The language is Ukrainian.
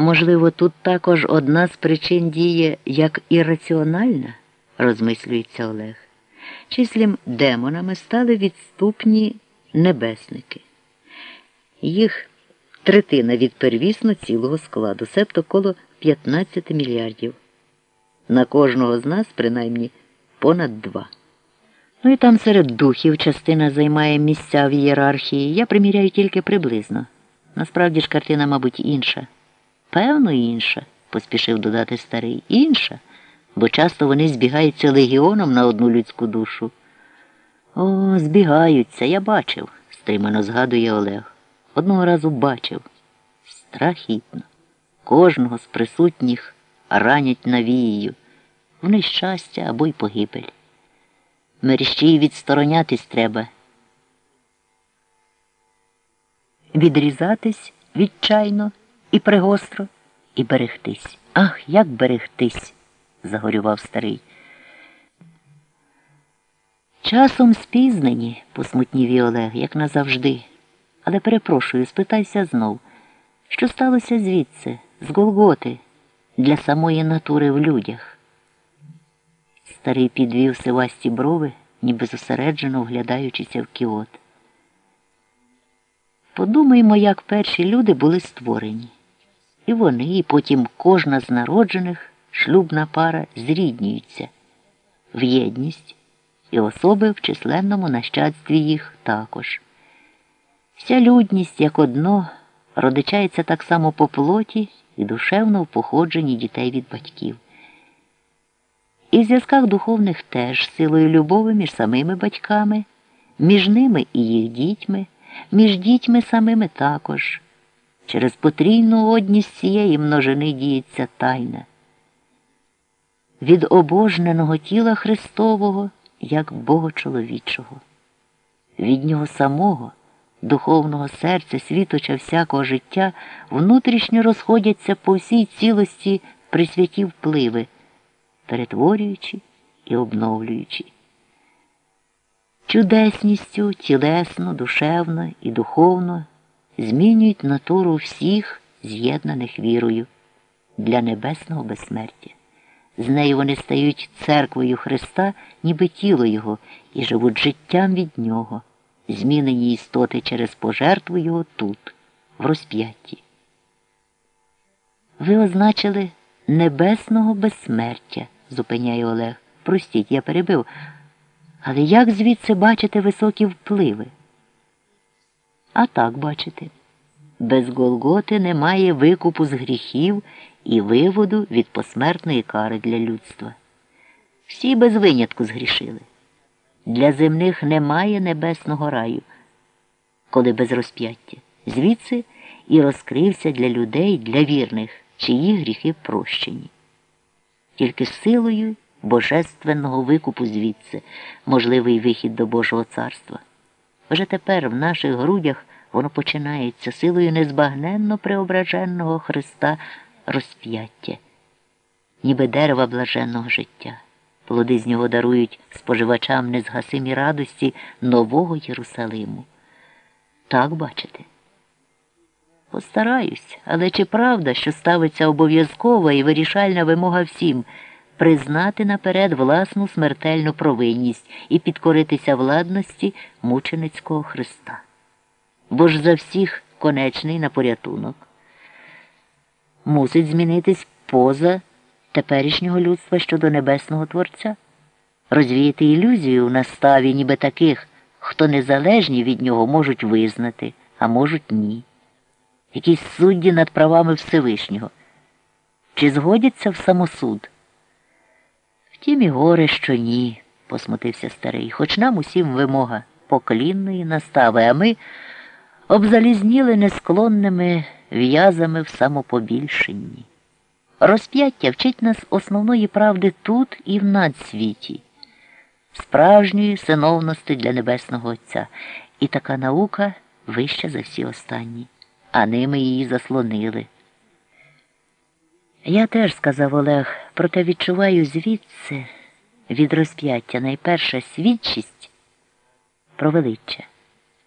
Можливо, тут також одна з причин діє як ірраціональна, розмислюється Олег. Числім демонами стали відступні небесники. Їх третина від первісно цілого складу, себто коло 15 мільярдів. На кожного з нас, принаймні, понад два. Ну і там серед духів частина займає місця в ієрархії. Я приміряю тільки приблизно. Насправді ж картина, мабуть, інша. Певно, інша, поспішив додати старий. Інша, бо часто вони збігаються легіоном на одну людську душу. О, збігаються, я бачив, стримано згадує Олег. Одного разу бачив. Страхітно. Кожного з присутніх ранять навією, в нещастя або й погибель. Мерщій відсторонятись треба. Відрізатись відчайно і пригостро, і берегтись. Ах, як берегтись, загорював старий. Часом спізнені, посмутнів Олег, як назавжди. Але перепрошую, спитайся знов, що сталося звідси, з Голготи, для самої натури в людях. Старий підвів сивасті брови, ніби зосереджено вглядаючися в кіот. Подумаймо, як перші люди були створені. І вони, і потім кожна з народжених шлюбна пара зріднюються в єдність і особи в численному нащадстві їх також. Вся людність, як одно, родичається так само по плоті і душевно в походженні дітей від батьків. І в зв'язках духовних теж силою любові між самими батьками, між ними і їх дітьми, між дітьми самими також. Через потрійну одність цієї множини діється тайна. Від обожненого тіла Христового як Богочоловічого, від нього самого, духовного серця, світоча всякого життя, внутрішньо розходяться по всій цілості присвяті впливи, перетворюючи і обновлюючи. Чудесністю тілесно, душевно і духовно змінюють натуру всіх, з'єднаних вірою для небесного безсмертя. З нею вони стають церквою Христа, ніби тіло Його, і живуть життям від Нього, змінені істоти через пожертву Його тут, в розп'ятті. Ви означили небесного безсмертя, зупиняє Олег. Простіть, я перебив. Але як звідси бачите високі впливи? А так бачите, без Голготи немає викупу з гріхів і виводу від посмертної кари для людства. Всі без винятку згрішили. Для земних немає небесного раю, коли без розп'яття. Звідси і розкрився для людей, для вірних, чиї гріхи прощені. Тільки силою божественного викупу звідси можливий вихід до Божого царства. Вже тепер в наших грудях воно починається силою незбагненно преображеного Христа розп'яття, ніби дерева блаженного життя. Плоди з нього дарують споживачам незгасимі радості нового Єрусалиму. Так бачите? Постараюсь, але чи правда, що ставиться обов'язкова і вирішальна вимога всім признати наперед власну смертельну провинність і підкоритися владності мученицького Христа? Бо ж за всіх конечний на порятунок мусить змінитись поза теперішнього людства щодо небесного Творця, розвіяти ілюзію в наставі, ніби таких, хто незалежні від нього можуть визнати, а можуть ні. Якісь судді над правами Всевишнього. Чи згодяться в самосуд? Втім і горе, що ні, посмутився старий, хоч нам усім вимога поклінної настави, а ми обзалізніли несклонними в'язами в самопобільшенні. Розп'яття вчить нас основної правди тут і в надсвіті, справжньої синовності для Небесного Отця. І така наука вища за всі останні, а ними її заслонили. Я теж, сказав Олег, проте відчуваю звідси від розп'яття найперша свідчість про величчя.